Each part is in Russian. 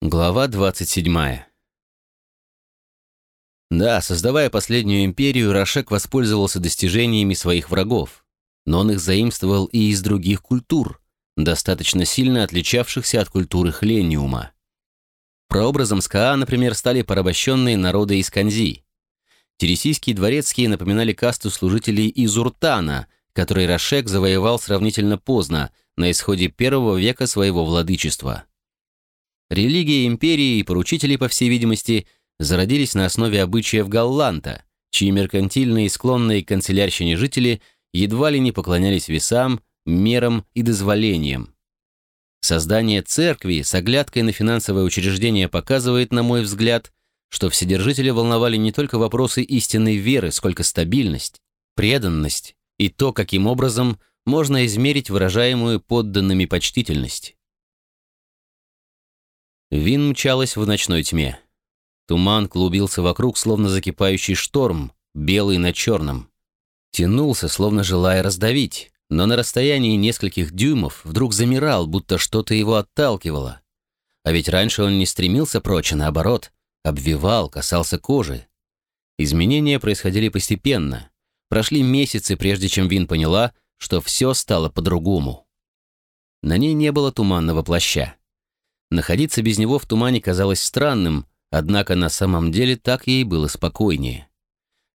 Глава 27. Да, создавая последнюю империю, Рашек воспользовался достижениями своих врагов, но он их заимствовал и из других культур, достаточно сильно отличавшихся от культуры Хлениума. Прообразом СКА, например, стали порабощенные народы из Канзи. Тересийские дворецкие напоминали касту служителей из Уртана, который Рашек завоевал сравнительно поздно, на исходе первого века своего владычества. Религия империи и поручители, по всей видимости, зародились на основе обычаев Галланта, чьи меркантильные и склонные к канцелярщине жители едва ли не поклонялись весам, мерам и дозволениям. Создание церкви с оглядкой на финансовое учреждение показывает, на мой взгляд, что вседержители волновали не только вопросы истинной веры, сколько стабильность, преданность и то, каким образом можно измерить выражаемую подданными почтительность. Вин мчалась в ночной тьме. Туман клубился вокруг, словно закипающий шторм, белый на черном. Тянулся, словно желая раздавить, но на расстоянии нескольких дюймов вдруг замирал, будто что-то его отталкивало. А ведь раньше он не стремился прочь, а наоборот, обвивал, касался кожи. Изменения происходили постепенно. Прошли месяцы, прежде чем Вин поняла, что все стало по-другому. На ней не было туманного плаща. Находиться без него в тумане казалось странным, однако на самом деле так ей было спокойнее.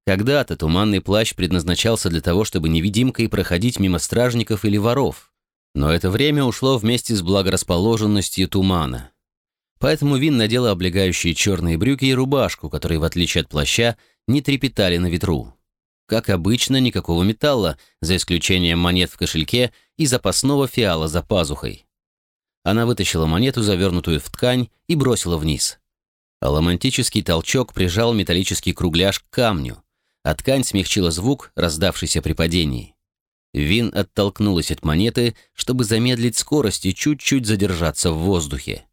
Когда-то туманный плащ предназначался для того, чтобы невидимкой проходить мимо стражников или воров, но это время ушло вместе с благорасположенностью тумана. Поэтому Вин надела облегающие черные брюки и рубашку, которые, в отличие от плаща, не трепетали на ветру. Как обычно, никакого металла, за исключением монет в кошельке и запасного фиала за пазухой. Она вытащила монету, завернутую в ткань, и бросила вниз. Аламантический толчок прижал металлический кругляш к камню, а ткань смягчила звук, раздавшийся при падении. Вин оттолкнулась от монеты, чтобы замедлить скорость и чуть-чуть задержаться в воздухе.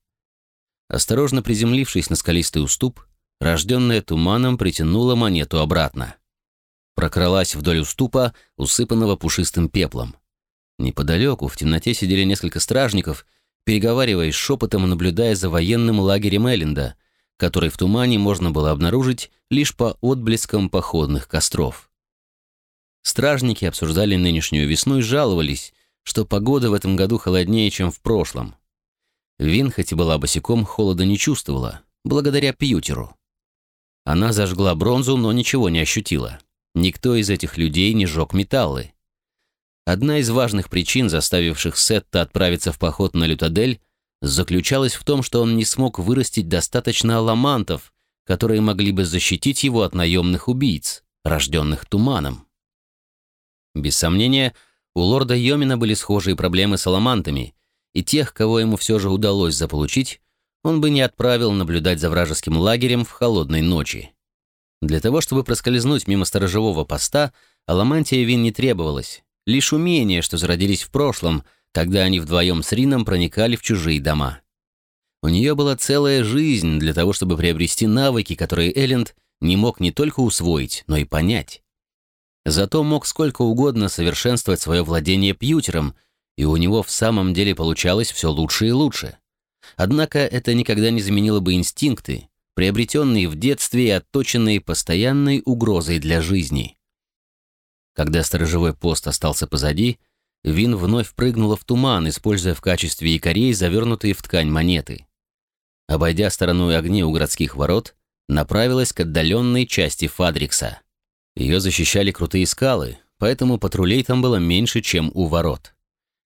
Осторожно приземлившись на скалистый уступ, рожденная туманом притянула монету обратно. Прокралась вдоль уступа, усыпанного пушистым пеплом. Неподалеку в темноте сидели несколько стражников — переговариваясь шепотом наблюдая за военным лагерем Элленда, который в тумане можно было обнаружить лишь по отблескам походных костров. Стражники обсуждали нынешнюю весну и жаловались, что погода в этом году холоднее, чем в прошлом. Вин, хоть и была босиком, холода не чувствовала, благодаря пьютеру. Она зажгла бронзу, но ничего не ощутила. Никто из этих людей не жег металлы. Одна из важных причин, заставивших Сетта отправиться в поход на Лютадель, заключалась в том, что он не смог вырастить достаточно аламантов, которые могли бы защитить его от наемных убийц, рожденных туманом. Без сомнения, у лорда Йомина были схожие проблемы с аламантами, и тех, кого ему все же удалось заполучить, он бы не отправил наблюдать за вражеским лагерем в холодной ночи. Для того, чтобы проскользнуть мимо сторожевого поста, аламантия вин не требовалось, лишь умения, что зародились в прошлом, когда они вдвоем с Рином проникали в чужие дома. У нее была целая жизнь для того, чтобы приобрести навыки, которые Элленд не мог не только усвоить, но и понять. Зато мог сколько угодно совершенствовать свое владение пьютером, и у него в самом деле получалось все лучше и лучше. Однако это никогда не заменило бы инстинкты, приобретенные в детстве и отточенные постоянной угрозой для жизни. Когда сторожевой пост остался позади, Вин вновь прыгнула в туман, используя в качестве якорей завернутые в ткань монеты. Обойдя стороной огни у городских ворот, направилась к отдаленной части Фадрикса. Ее защищали крутые скалы, поэтому патрулей там было меньше, чем у ворот.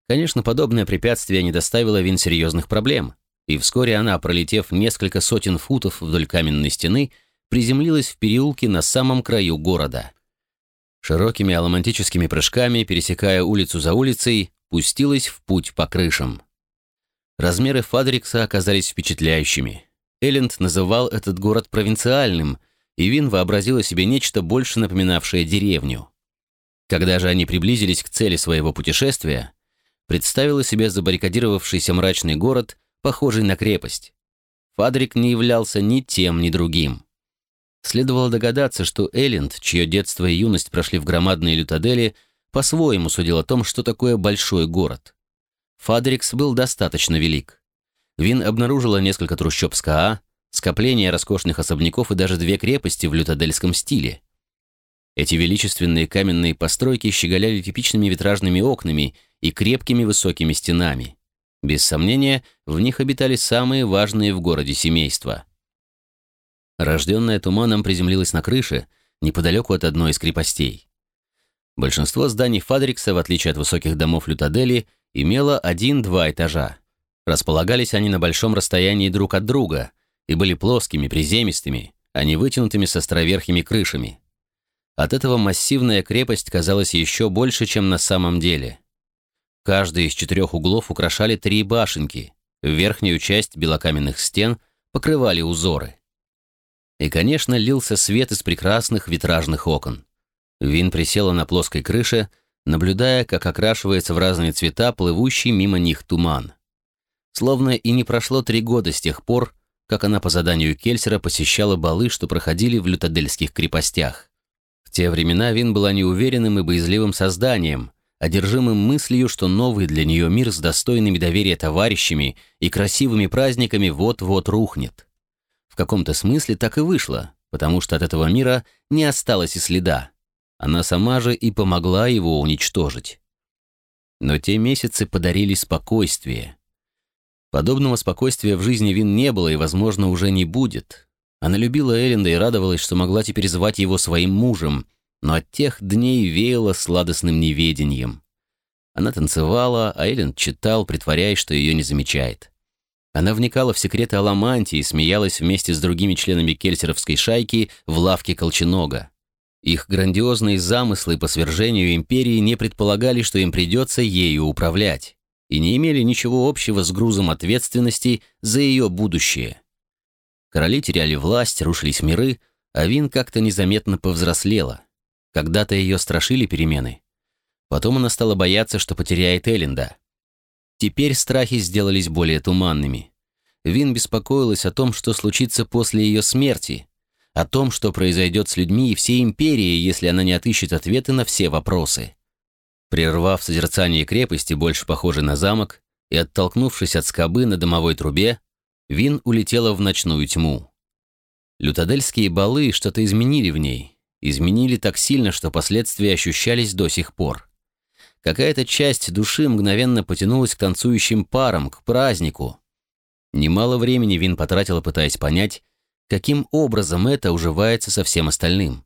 Конечно, подобное препятствие не доставило Вин серьезных проблем, и вскоре она, пролетев несколько сотен футов вдоль каменной стены, приземлилась в переулке на самом краю города — широкими аламантическими прыжками, пересекая улицу за улицей, пустилась в путь по крышам. Размеры Фадрикса оказались впечатляющими. Элленд называл этот город провинциальным, и Вин вообразила себе нечто больше напоминавшее деревню. Когда же они приблизились к цели своего путешествия, представила себе забаррикадировавшийся мрачный город, похожий на крепость. Фадрик не являлся ни тем, ни другим. Следовало догадаться, что Элленд, чье детство и юность прошли в громадной Лютадели, по-своему судил о том, что такое большой город. Фадрикс был достаточно велик. Вин обнаружила несколько трущоб СКА, скопление роскошных особняков и даже две крепости в лютадельском стиле. Эти величественные каменные постройки щеголяли типичными витражными окнами и крепкими высокими стенами. Без сомнения, в них обитали самые важные в городе семейства. Рожденная туманом приземлилась на крыше, неподалеку от одной из крепостей. Большинство зданий Фадрикса, в отличие от высоких домов Лютадели, имело один-два этажа. Располагались они на большом расстоянии друг от друга и были плоскими, приземистыми, а не вытянутыми с островерхими крышами. От этого массивная крепость казалась еще больше, чем на самом деле. Каждый из четырех углов украшали три башенки, верхнюю часть белокаменных стен покрывали узоры. И, конечно, лился свет из прекрасных витражных окон. Вин присела на плоской крыше, наблюдая, как окрашивается в разные цвета плывущий мимо них туман. Словно и не прошло три года с тех пор, как она по заданию Кельсера посещала балы, что проходили в лютадельских крепостях. В те времена Вин была неуверенным и боязливым созданием, одержимым мыслью, что новый для нее мир с достойными доверия товарищами и красивыми праздниками вот-вот рухнет. В каком-то смысле так и вышло, потому что от этого мира не осталось и следа. Она сама же и помогла его уничтожить. Но те месяцы подарили спокойствие. Подобного спокойствия в жизни Вин не было и, возможно, уже не будет. Она любила Элленда и радовалась, что могла теперь звать его своим мужем, но от тех дней веяло сладостным неведением. Она танцевала, а Элленд читал, притворяясь, что ее не замечает. Она вникала в секреты Аламантии и смеялась вместе с другими членами кельсеровской шайки в лавке Колченога. Их грандиозные замыслы по свержению империи не предполагали, что им придется ею управлять, и не имели ничего общего с грузом ответственности за ее будущее. Короли теряли власть, рушились миры, а Вин как-то незаметно повзрослела. Когда-то ее страшили перемены. Потом она стала бояться, что потеряет Элленда. Теперь страхи сделались более туманными. Вин беспокоилась о том, что случится после ее смерти, о том, что произойдет с людьми и всей империей, если она не отыщет ответы на все вопросы. Прервав созерцание крепости, больше похожей на замок, и оттолкнувшись от скобы на домовой трубе, Вин улетела в ночную тьму. Лютадельские балы что-то изменили в ней, изменили так сильно, что последствия ощущались до сих пор. Какая-то часть души мгновенно потянулась к танцующим парам, к празднику. Немало времени Вин потратила, пытаясь понять, каким образом это уживается со всем остальным.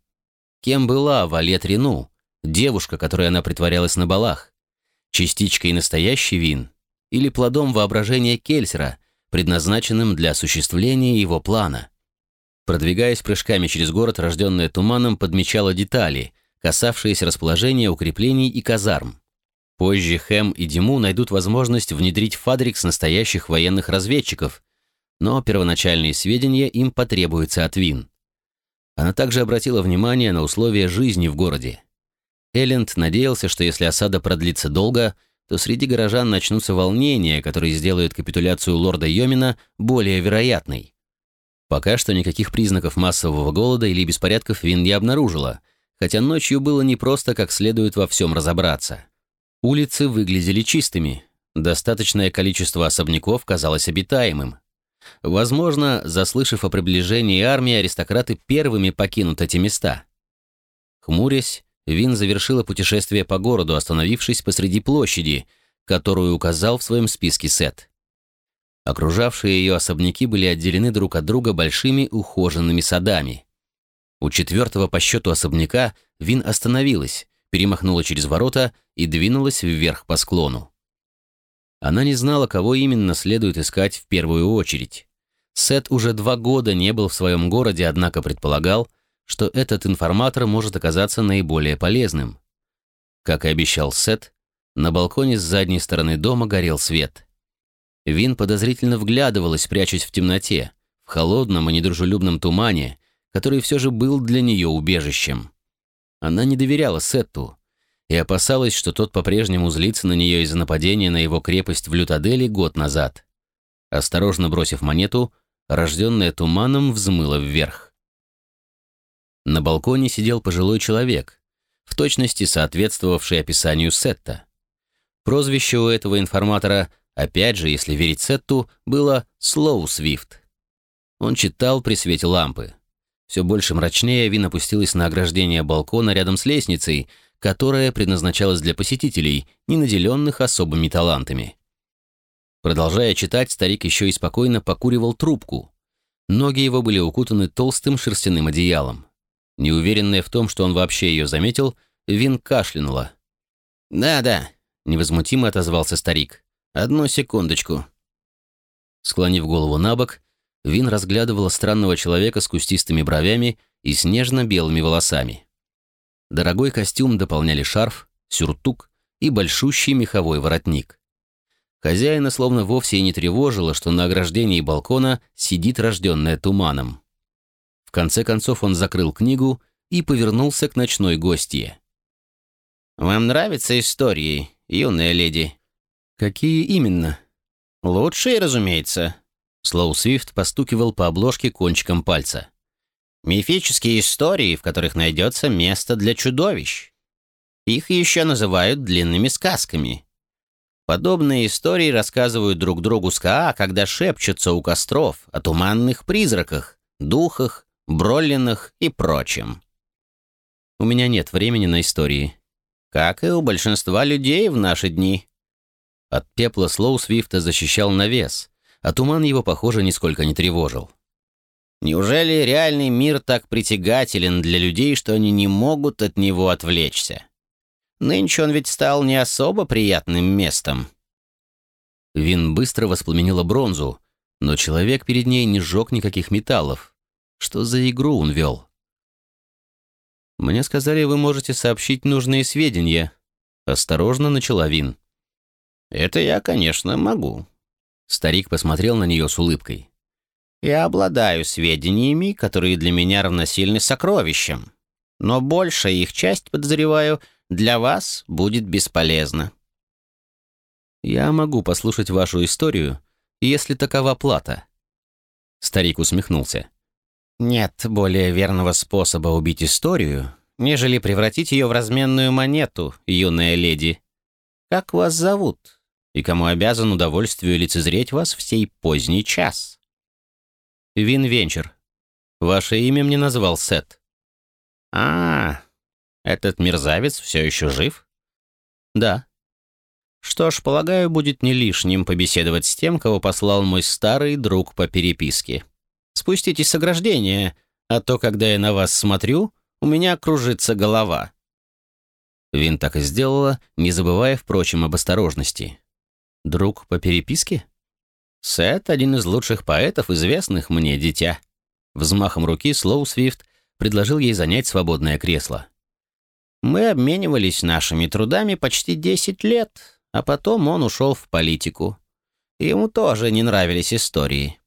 Кем была Валет Рену, девушка, которой она притворялась на балах? Частичкой настоящий Вин или плодом воображения Кельсера, предназначенным для осуществления его плана? Продвигаясь прыжками через город, рожденная туманом подмечала детали, касавшиеся расположения укреплений и казарм. Позже Хэм и Диму найдут возможность внедрить Фадрикс настоящих военных разведчиков, но первоначальные сведения им потребуются от Вин. Она также обратила внимание на условия жизни в городе. Элленд надеялся, что если осада продлится долго, то среди горожан начнутся волнения, которые сделают капитуляцию лорда Йомина более вероятной. Пока что никаких признаков массового голода или беспорядков Вин не обнаружила, хотя ночью было непросто как следует во всем разобраться. Улицы выглядели чистыми. Достаточное количество особняков казалось обитаемым. Возможно, заслышав о приближении армии, аристократы первыми покинут эти места. Хмурясь, Вин завершила путешествие по городу, остановившись посреди площади, которую указал в своем списке Сет. Окружавшие ее особняки были отделены друг от друга большими ухоженными садами. У четвертого по счету особняка Вин остановилась, перемахнула через ворота и двинулась вверх по склону. Она не знала, кого именно следует искать в первую очередь. Сет уже два года не был в своем городе, однако предполагал, что этот информатор может оказаться наиболее полезным. Как и обещал Сет, на балконе с задней стороны дома горел свет. Вин подозрительно вглядывалась, прячась в темноте, в холодном и недружелюбном тумане, который все же был для нее убежищем. Она не доверяла Сетту и опасалась, что тот по-прежнему злится на нее из-за нападения на его крепость в Лютаделе год назад. Осторожно бросив монету, рожденная туманом взмыла вверх. На балконе сидел пожилой человек, в точности соответствовавший описанию Сетта. Прозвище у этого информатора Опять же, если верить Сетту, было «Slow Swift». Он читал при свете лампы. Все больше мрачнее Вин опустилась на ограждение балкона рядом с лестницей, которая предназначалась для посетителей, не наделенных особыми талантами. Продолжая читать, старик еще и спокойно покуривал трубку. Ноги его были укутаны толстым шерстяным одеялом. Неуверенная в том, что он вообще ее заметил, Вин кашлянула. «Да-да», — невозмутимо отозвался старик. «Одну секундочку». Склонив голову на бок, Вин разглядывала странного человека с кустистыми бровями и снежно-белыми волосами. Дорогой костюм дополняли шарф, сюртук и большущий меховой воротник. Хозяина словно вовсе и не тревожило, что на ограждении балкона сидит рожденная туманом. В конце концов он закрыл книгу и повернулся к ночной гостье. «Вам нравятся истории, юная леди?» «Какие именно?» «Лучшие, разумеется». Слоу Свифт постукивал по обложке кончиком пальца. Мифические истории, в которых найдется место для чудовищ. Их еще называют длинными сказками. Подобные истории рассказывают друг другу СКА, когда шепчутся у костров о туманных призраках, духах, броллинах и прочем. У меня нет времени на истории. Как и у большинства людей в наши дни. От пепла Слоу Свифта защищал навес, а туман его, похоже, нисколько не тревожил. Неужели реальный мир так притягателен для людей, что они не могут от него отвлечься? Нынче он ведь стал не особо приятным местом. Вин быстро воспламенила бронзу, но человек перед ней не сжег никаких металлов. Что за игру он вел? «Мне сказали, вы можете сообщить нужные сведения», — осторожно начала Вин. «Это я, конечно, могу». Старик посмотрел на нее с улыбкой. Я обладаю сведениями, которые для меня равносильны сокровищам. Но большая их часть, подозреваю, для вас будет бесполезна. Я могу послушать вашу историю, если такова плата. Старик усмехнулся. Нет более верного способа убить историю, нежели превратить ее в разменную монету, юная леди. Как вас зовут? И кому обязан удовольствию лицезреть вас в сей поздний час? Вин Венчер. Ваше имя мне назвал Сет. А, этот мерзавец все еще жив? Да. Что ж, полагаю, будет не лишним побеседовать с тем, кого послал мой старый друг по переписке. Спуститесь с ограждения, а то, когда я на вас смотрю, у меня кружится голова. Вин так и сделала, не забывая, впрочем, об осторожности. Друг по переписке? Сет — один из лучших поэтов, известных мне, дитя». Взмахом руки Слоу Свифт предложил ей занять свободное кресло. «Мы обменивались нашими трудами почти десять лет, а потом он ушел в политику. Ему тоже не нравились истории.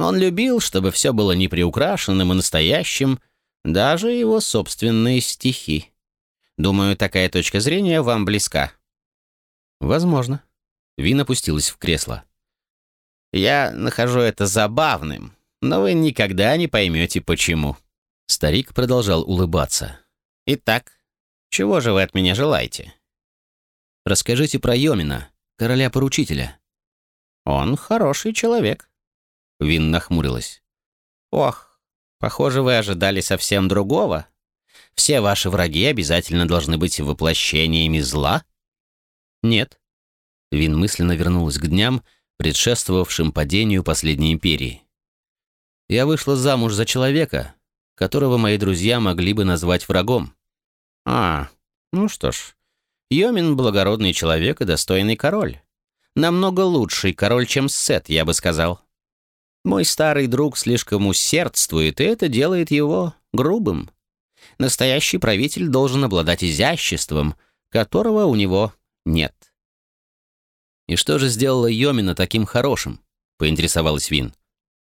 Он любил, чтобы все было неприукрашенным и настоящим, даже его собственные стихи. Думаю, такая точка зрения вам близка». «Возможно». Вин опустилась в кресло. Я нахожу это забавным, но вы никогда не поймете, почему». Старик продолжал улыбаться. «Итак, чего же вы от меня желаете?» «Расскажите про Йомина, короля-поручителя». «Он хороший человек». Вин нахмурилась. «Ох, похоже, вы ожидали совсем другого. Все ваши враги обязательно должны быть воплощениями зла?» «Нет». Вин мысленно вернулась к дням, предшествовавшим падению последней империи. Я вышла замуж за человека, которого мои друзья могли бы назвать врагом. А, ну что ж, Йомин — благородный человек и достойный король. Намного лучший король, чем Сет, я бы сказал. Мой старый друг слишком усердствует, и это делает его грубым. Настоящий правитель должен обладать изяществом, которого у него нет. «И что же сделала Йомина таким хорошим?» — поинтересовалась Вин.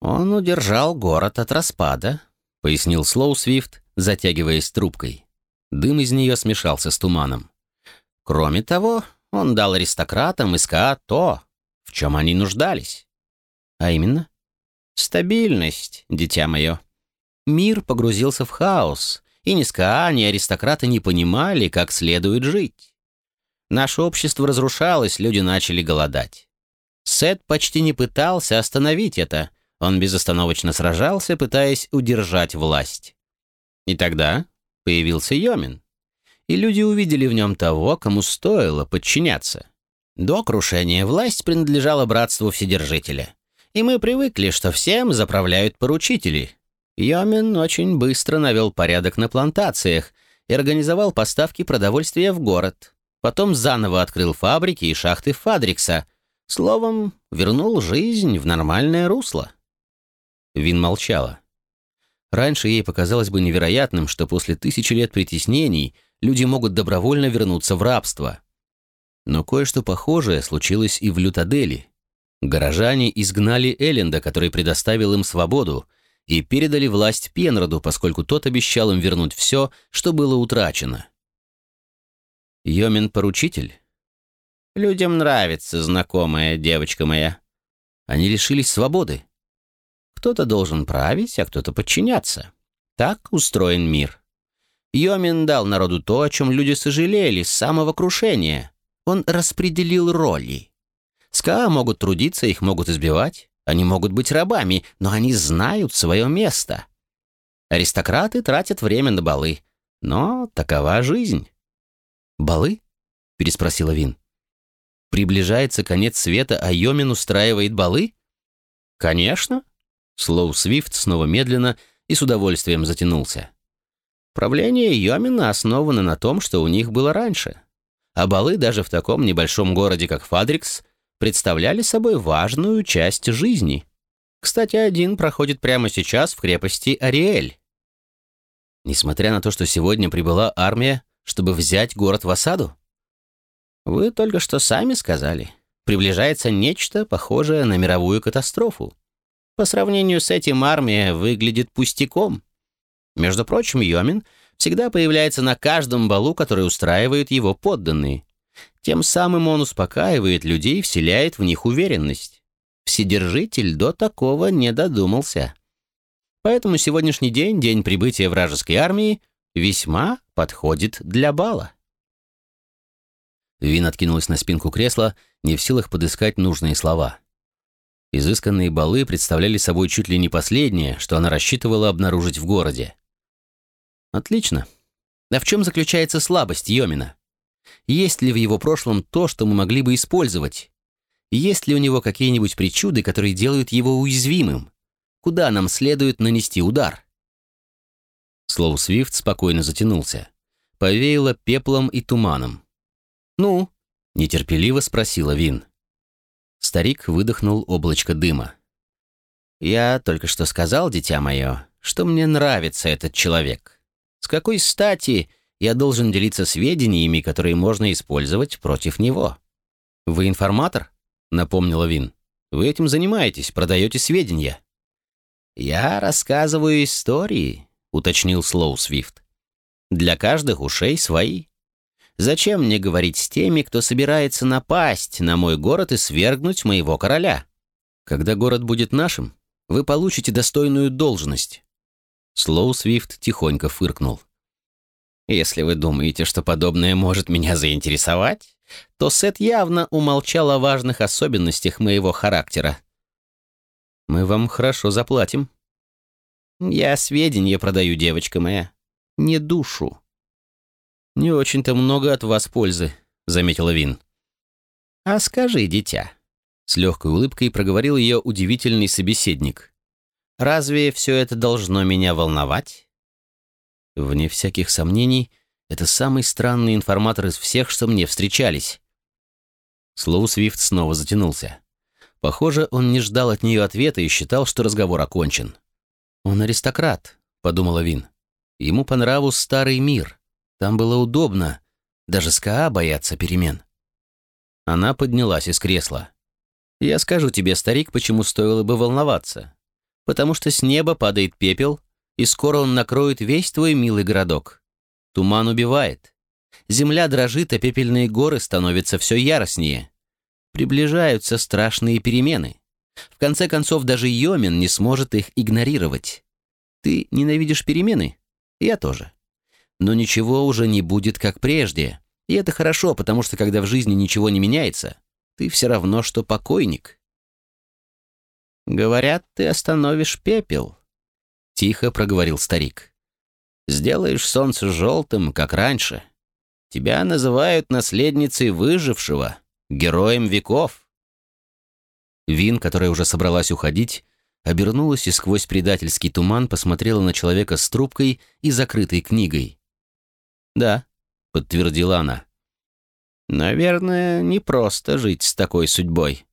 «Он удержал город от распада», — пояснил Слоу Свифт, затягиваясь трубкой. Дым из нее смешался с туманом. «Кроме того, он дал аристократам из КА то, в чем они нуждались. А именно? Стабильность, дитя мое. Мир погрузился в хаос, и ни СКА, ни аристократы не понимали, как следует жить. Наше общество разрушалось, люди начали голодать. Сет почти не пытался остановить это. Он безостановочно сражался, пытаясь удержать власть. И тогда появился Йомин. И люди увидели в нем того, кому стоило подчиняться. До крушения власть принадлежала братству Вседержителя. И мы привыкли, что всем заправляют поручители. Йомин очень быстро навел порядок на плантациях и организовал поставки продовольствия в город. Потом заново открыл фабрики и шахты Фадрикса. Словом, вернул жизнь в нормальное русло. Вин молчала. Раньше ей показалось бы невероятным, что после тысячи лет притеснений люди могут добровольно вернуться в рабство. Но кое-что похожее случилось и в Лютадели. Горожане изгнали Элленда, который предоставил им свободу, и передали власть Пенроду, поскольку тот обещал им вернуть все, что было утрачено. Йомин-поручитель? Людям нравится знакомая девочка моя. Они лишились свободы. Кто-то должен править, а кто-то подчиняться. Так устроен мир. Йомин дал народу то, о чем люди сожалели с самого крушения. Он распределил роли. СКА могут трудиться, их могут избивать. Они могут быть рабами, но они знают свое место. Аристократы тратят время на балы. Но такова жизнь. «Балы?» — переспросила Вин. «Приближается конец света, а Йомин устраивает балы?» «Конечно». Слоу Свифт снова медленно и с удовольствием затянулся. Правление Йомина основано на том, что у них было раньше. А балы даже в таком небольшом городе, как Фадрикс, представляли собой важную часть жизни. Кстати, один проходит прямо сейчас в крепости Ариэль. Несмотря на то, что сегодня прибыла армия, чтобы взять город в осаду? Вы только что сами сказали. Приближается нечто похожее на мировую катастрофу. По сравнению с этим армия выглядит пустяком. Между прочим, Йомин всегда появляется на каждом балу, который устраивают его подданные. Тем самым он успокаивает людей, вселяет в них уверенность. Вседержитель до такого не додумался. Поэтому сегодняшний день, день прибытия вражеской армии, весьма подходит для бала. Вин откинулась на спинку кресла, не в силах подыскать нужные слова. Изысканные балы представляли собой чуть ли не последнее, что она рассчитывала обнаружить в городе. Отлично. А в чем заключается слабость Йомина? Есть ли в его прошлом то, что мы могли бы использовать? Есть ли у него какие-нибудь причуды, которые делают его уязвимым? Куда нам следует нанести удар? Слоу Свифт спокойно затянулся. Повеяло пеплом и туманом. «Ну?» — нетерпеливо спросила Вин. Старик выдохнул облачко дыма. «Я только что сказал, дитя мое, что мне нравится этот человек. С какой стати я должен делиться сведениями, которые можно использовать против него. «Вы информатор?» — напомнила Вин. «Вы этим занимаетесь, продаете сведения». «Я рассказываю истории», — уточнил Слоу Свифт. «Для каждых ушей свои. Зачем мне говорить с теми, кто собирается напасть на мой город и свергнуть моего короля? Когда город будет нашим, вы получите достойную должность». Слоу Свифт тихонько фыркнул. Если вы думаете, что подобное может меня заинтересовать, то Сет явно умолчал о важных особенностях моего характера. Мы вам хорошо заплатим. Я сведения продаю, девочка моя, не душу. Не очень-то много от вас пользы, заметила Вин. А скажи, дитя, с легкой улыбкой проговорил ее удивительный собеседник. Разве все это должно меня волновать? Вне всяких сомнений, это самый странный информатор из всех, что мне встречались. Слоу Свифт снова затянулся. Похоже, он не ждал от нее ответа и считал, что разговор окончен. «Он аристократ», — подумала Вин. «Ему по нраву старый мир. Там было удобно. Даже СКА боятся перемен». Она поднялась из кресла. «Я скажу тебе, старик, почему стоило бы волноваться. Потому что с неба падает пепел, и скоро он накроет весь твой милый городок. Туман убивает. Земля дрожит, а пепельные горы становятся все яростнее. Приближаются страшные перемены. В конце концов, даже Йомин не сможет их игнорировать. Ты ненавидишь перемены? Я тоже. Но ничего уже не будет как прежде. И это хорошо, потому что когда в жизни ничего не меняется, ты все равно, что покойник. «Говорят, ты остановишь пепел», — тихо проговорил старик. «Сделаешь солнце желтым, как раньше. Тебя называют наследницей выжившего, героем веков». Вин, которая уже собралась уходить, обернулась и сквозь предательский туман посмотрела на человека с трубкой и закрытой книгой. «Да», — подтвердила она. «Наверное, не просто жить с такой судьбой».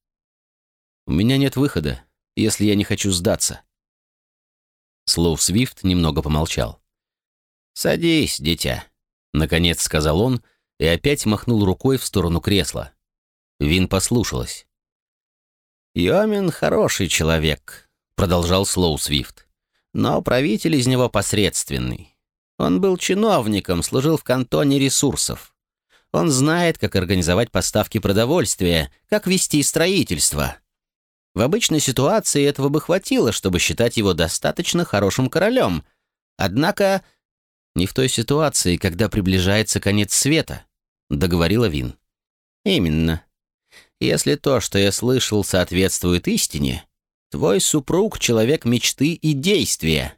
«У меня нет выхода если я не хочу сдаться». Слоу Свифт немного помолчал. «Садись, дитя», — наконец сказал он и опять махнул рукой в сторону кресла. Вин послушалась. «Йомин хороший человек», — продолжал Слоу Свифт. «Но правитель из него посредственный. Он был чиновником, служил в кантоне ресурсов. Он знает, как организовать поставки продовольствия, как вести строительство. В обычной ситуации этого бы хватило, чтобы считать его достаточно хорошим королем. Однако не в той ситуации, когда приближается конец света, договорила Вин. Именно. Если то, что я слышал, соответствует истине, твой супруг — человек мечты и действия.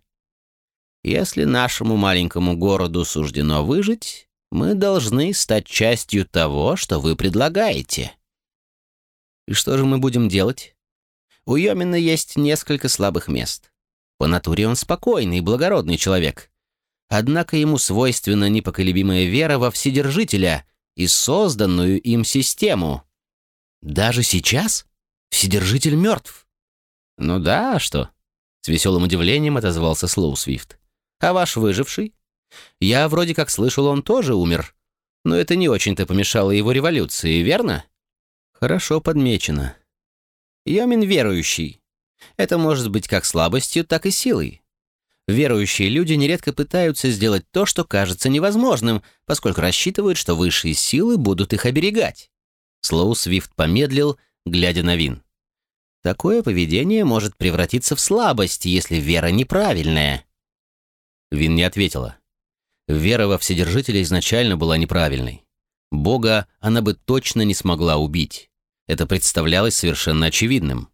Если нашему маленькому городу суждено выжить, мы должны стать частью того, что вы предлагаете. И что же мы будем делать? У Йомина есть несколько слабых мест. По натуре он спокойный и благородный человек. Однако ему свойственна непоколебимая вера во Вседержителя и созданную им систему. Даже сейчас? Вседержитель мертв? Ну да, а что? С веселым удивлением отозвался Слоу Свифт. А ваш выживший? Я вроде как слышал, он тоже умер. Но это не очень-то помешало его революции, верно? Хорошо подмечено. Йомин верующий. Это может быть как слабостью, так и силой. Верующие люди нередко пытаются сделать то, что кажется невозможным, поскольку рассчитывают, что высшие силы будут их оберегать. Слоу Свифт помедлил, глядя на Вин. Такое поведение может превратиться в слабость, если вера неправильная. Вин не ответила. Вера во Вседержителя изначально была неправильной. Бога она бы точно не смогла убить. Это представлялось совершенно очевидным.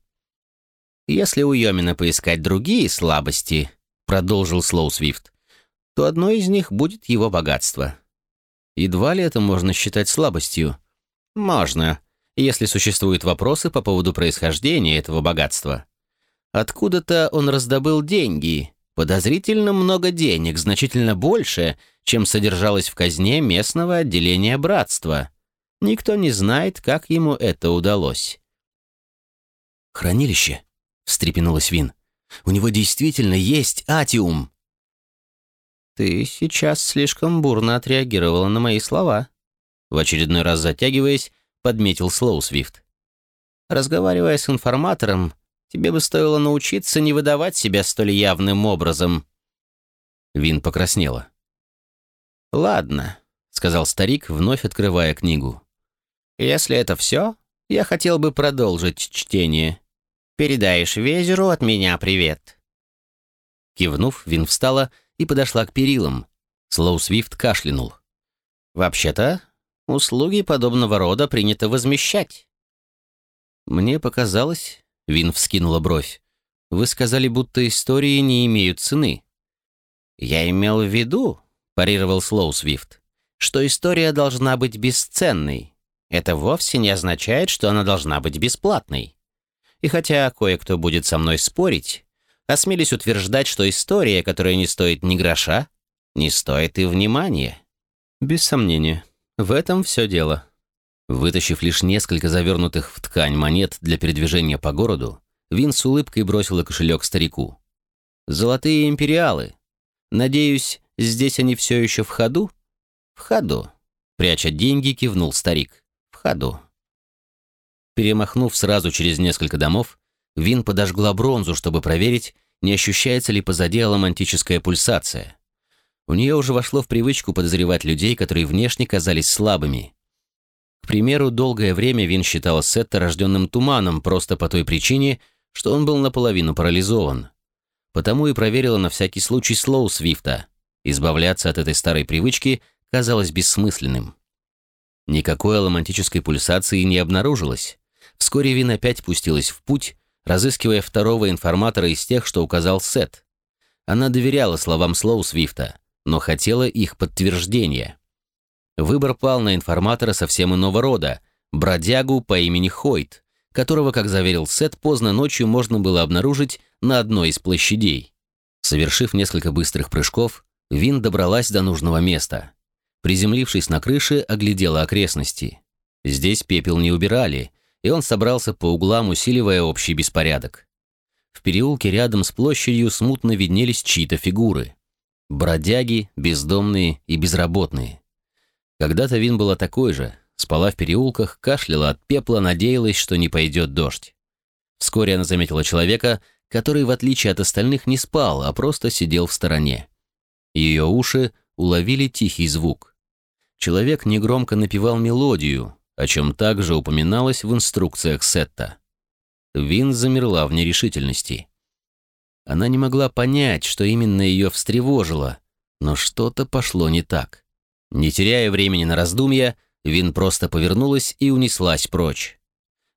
«Если у Йомина поискать другие слабости», — продолжил Слоу Свифт, «то одной из них будет его богатство». Едва ли это можно считать слабостью? Можно, если существуют вопросы по поводу происхождения этого богатства. Откуда-то он раздобыл деньги, подозрительно много денег, значительно больше, чем содержалось в казне местного отделения братства. Никто не знает, как ему это удалось. «Хранилище?» — встрепенулась Вин. «У него действительно есть атиум!» «Ты сейчас слишком бурно отреагировала на мои слова», в очередной раз затягиваясь, подметил Слоу Свифт. «Разговаривая с информатором, тебе бы стоило научиться не выдавать себя столь явным образом». Вин покраснела. «Ладно», — сказал старик, вновь открывая книгу. Если это все, я хотел бы продолжить чтение. Передаешь Везеру от меня привет». Кивнув, Вин встала и подошла к перилам. Слоу Свифт кашлянул. «Вообще-то, услуги подобного рода принято возмещать». «Мне показалось...» — Вин вскинула бровь. «Вы сказали, будто истории не имеют цены». «Я имел в виду», — парировал Слоу Свифт, «что история должна быть бесценной это вовсе не означает, что она должна быть бесплатной. И хотя кое-кто будет со мной спорить, осмелюсь утверждать, что история, которая не стоит ни гроша, не стоит и внимания. Без сомнения, в этом все дело. Вытащив лишь несколько завернутых в ткань монет для передвижения по городу, Вин с улыбкой бросила кошелек старику. «Золотые империалы. Надеюсь, здесь они все еще в ходу?» «В ходу», — пряча деньги, кивнул старик ходу. Перемахнув сразу через несколько домов, Вин подожгла бронзу, чтобы проверить, не ощущается ли позади аламантическая пульсация. У нее уже вошло в привычку подозревать людей, которые внешне казались слабыми. К примеру, долгое время Вин считала Сетта рожденным туманом просто по той причине, что он был наполовину парализован. Потому и проверила на всякий случай Слоу Свифта. Избавляться от этой старой привычки казалось бессмысленным. Никакой аломантической пульсации не обнаружилось. Вскоре Вин опять пустилась в путь, разыскивая второго информатора из тех, что указал Сет. Она доверяла словам Слоу Свифта, но хотела их подтверждения. Выбор пал на информатора совсем иного рода, бродягу по имени Хойт, которого, как заверил Сет, поздно ночью можно было обнаружить на одной из площадей. Совершив несколько быстрых прыжков, Вин добралась до нужного места. Приземлившись на крыше, оглядела окрестности. Здесь пепел не убирали, и он собрался по углам, усиливая общий беспорядок. В переулке рядом с площадью смутно виднелись чьи-то фигуры. Бродяги, бездомные и безработные. Когда-то Вин была такой же, спала в переулках, кашляла от пепла, надеялась, что не пойдет дождь. Вскоре она заметила человека, который, в отличие от остальных, не спал, а просто сидел в стороне. Ее уши уловили тихий звук. Человек негромко напевал мелодию, о чем также упоминалось в инструкциях Сетта. Вин замерла в нерешительности. Она не могла понять, что именно ее встревожило, но что-то пошло не так. Не теряя времени на раздумья, Вин просто повернулась и унеслась прочь.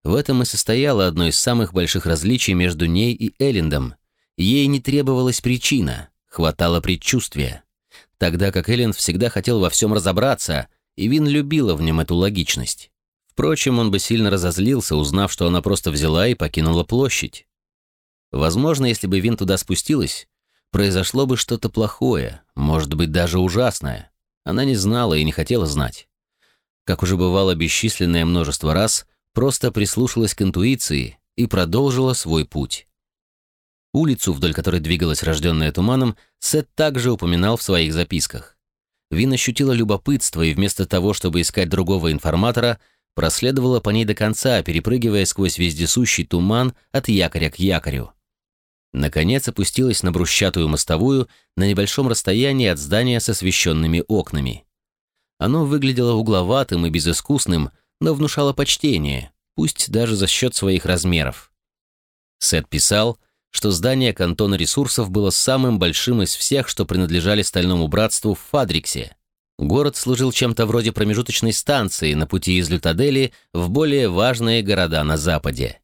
В этом и состояло одно из самых больших различий между ней и Эллендом. Ей не требовалась причина, хватало предчувствия. Тогда как Элленд всегда хотел во всем разобраться, и Вин любила в нем эту логичность. Впрочем, он бы сильно разозлился, узнав, что она просто взяла и покинула площадь. Возможно, если бы Вин туда спустилась, произошло бы что-то плохое, может быть, даже ужасное. Она не знала и не хотела знать как уже бывало бесчисленное множество раз, просто прислушалась к интуиции и продолжила свой путь. Улицу, вдоль которой двигалась рожденная туманом, Сет также упоминал в своих записках. Вин ощутила любопытство и вместо того, чтобы искать другого информатора, проследовала по ней до конца, перепрыгивая сквозь вездесущий туман от якоря к якорю. Наконец опустилась на брусчатую мостовую на небольшом расстоянии от здания с освещенными окнами. Оно выглядело угловатым и безыскусным, но внушало почтение, пусть даже за счет своих размеров. Сет писал, что здание кантона ресурсов было самым большим из всех, что принадлежали Стальному Братству в Фадриксе. Город служил чем-то вроде промежуточной станции на пути из Лютадели в более важные города на западе.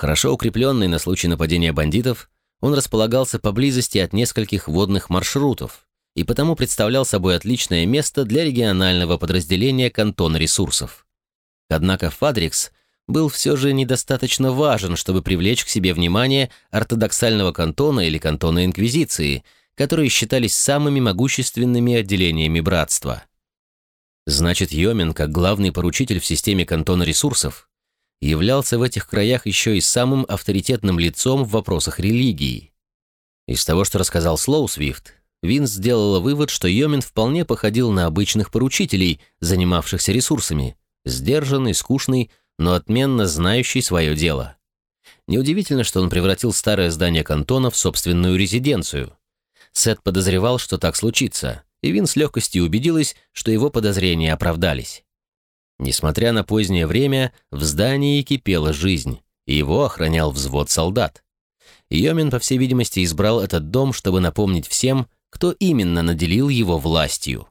Хорошо укрепленный на случай нападения бандитов, он располагался поблизости от нескольких водных маршрутов, и потому представлял собой отличное место для регионального подразделения кантона ресурсов. Однако Фадрикс был все же недостаточно важен, чтобы привлечь к себе внимание ортодоксального кантона или кантона Инквизиции, которые считались самыми могущественными отделениями братства. Значит, Йомин, как главный поручитель в системе кантона ресурсов, являлся в этих краях еще и самым авторитетным лицом в вопросах религии. Из того, что рассказал Слоу Свифт, Вин сделала вывод, что Йомин вполне походил на обычных поручителей, занимавшихся ресурсами, сдержанный, скучный, но отменно знающий свое дело. Неудивительно, что он превратил старое здание кантона в собственную резиденцию. Сет подозревал, что так случится, и Вин с легкостью убедилась, что его подозрения оправдались. Несмотря на позднее время, в здании кипела жизнь, и его охранял взвод солдат. Йомин, по всей видимости, избрал этот дом, чтобы напомнить всем, кто именно наделил его властью.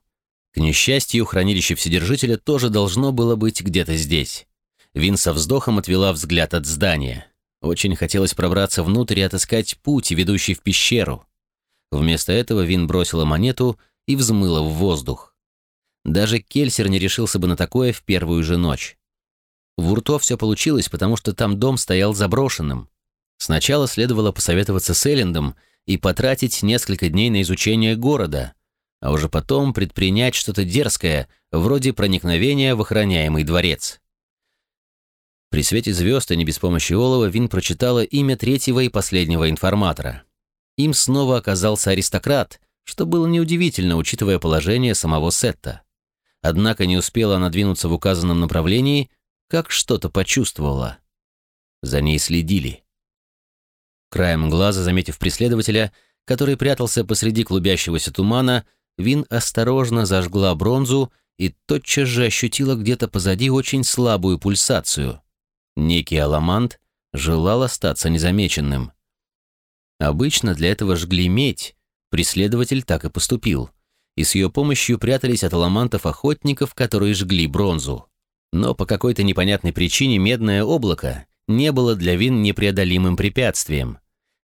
К несчастью, хранилище Вседержителя тоже должно было быть где-то здесь. Вин со вздохом отвела взгляд от здания. Очень хотелось пробраться внутрь и отыскать путь, ведущий в пещеру. Вместо этого Вин бросила монету и взмыла в воздух. Даже Кельсер не решился бы на такое в первую же ночь. В Урто все получилось, потому что там дом стоял заброшенным. Сначала следовало посоветоваться с Эллендом и потратить несколько дней на изучение города, а уже потом предпринять что-то дерзкое, вроде проникновения в охраняемый дворец. При свете звезд, а не без помощи олова, Вин прочитала имя третьего и последнего информатора. Им снова оказался аристократ, что было неудивительно, учитывая положение самого Сетта. Однако не успела она двинуться в указанном направлении, как что-то почувствовала. За ней следили. Краем глаза, заметив преследователя, который прятался посреди клубящегося тумана, Вин осторожно зажгла бронзу и тотчас же ощутила где-то позади очень слабую пульсацию. Некий аламант желал остаться незамеченным. Обычно для этого жгли медь, преследователь так и поступил, и с ее помощью прятались от аламантов-охотников, которые жгли бронзу. Но по какой-то непонятной причине медное облако не было для Вин непреодолимым препятствием.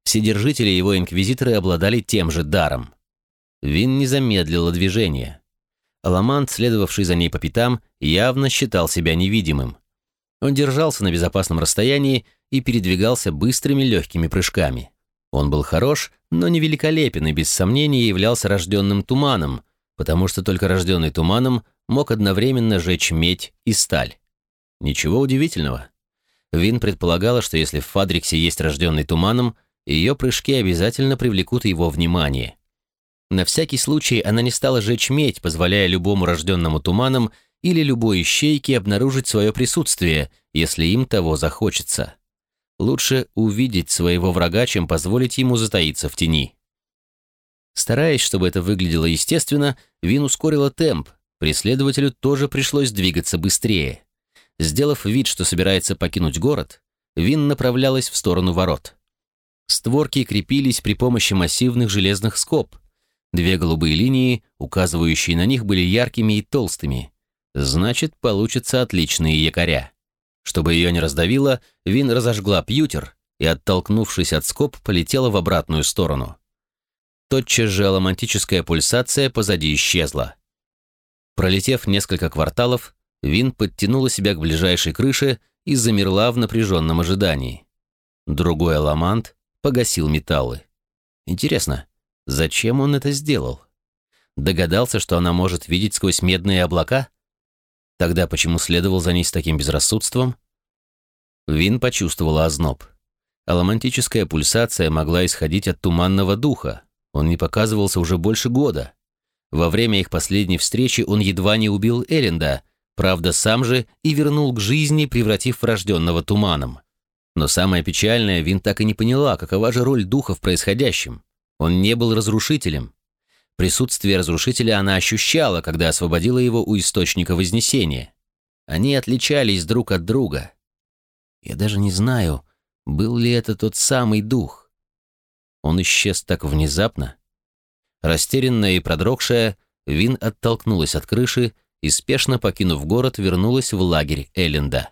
Вседержители его инквизиторы обладали тем же даром. Вин не замедлила движение. Аламант, следовавший за ней по пятам, явно считал себя невидимым. Он держался на безопасном расстоянии и передвигался быстрыми легкими прыжками. Он был хорош, но не великолепен и без сомнения являлся рожденным туманом, потому что только рожденный туманом мог одновременно жечь медь и сталь. Ничего удивительного. Вин предполагала, что если в Фадриксе есть рожденный туманом, ее прыжки обязательно привлекут его внимание. На всякий случай она не стала жечь медь, позволяя любому рожденному туманом или любой ищейке обнаружить свое присутствие, если им того захочется. Лучше увидеть своего врага, чем позволить ему затаиться в тени. Стараясь, чтобы это выглядело естественно, Вин ускорила темп, преследователю тоже пришлось двигаться быстрее. Сделав вид, что собирается покинуть город, Вин направлялась в сторону ворот. Створки крепились при помощи массивных железных скоб. Две голубые линии, указывающие на них, были яркими и толстыми. Значит, получатся отличные якоря. Чтобы ее не раздавило, Вин разожгла пьютер и, оттолкнувшись от скоб, полетела в обратную сторону. Тотчас же аломантическая пульсация позади исчезла. Пролетев несколько кварталов, Вин подтянула себя к ближайшей крыше и замерла в напряженном ожидании. Другой аламант погасил металлы. Интересно, зачем он это сделал? Догадался, что она может видеть сквозь медные облака? Тогда почему следовал за ней с таким безрассудством? Вин почувствовала озноб. Аламантическая пульсация могла исходить от туманного духа. Он не показывался уже больше года. Во время их последней встречи он едва не убил Эренда, правда, сам же и вернул к жизни, превратив врожденного туманом. Но самое печальное, Вин так и не поняла, какова же роль духа в происходящем. Он не был разрушителем. Присутствие разрушителя она ощущала, когда освободила его у источника Вознесения. Они отличались друг от друга. Я даже не знаю, был ли это тот самый дух. Он исчез так внезапно. Растерянная и продрогшая, Вин оттолкнулась от крыши и, спешно покинув город, вернулась в лагерь Элленда.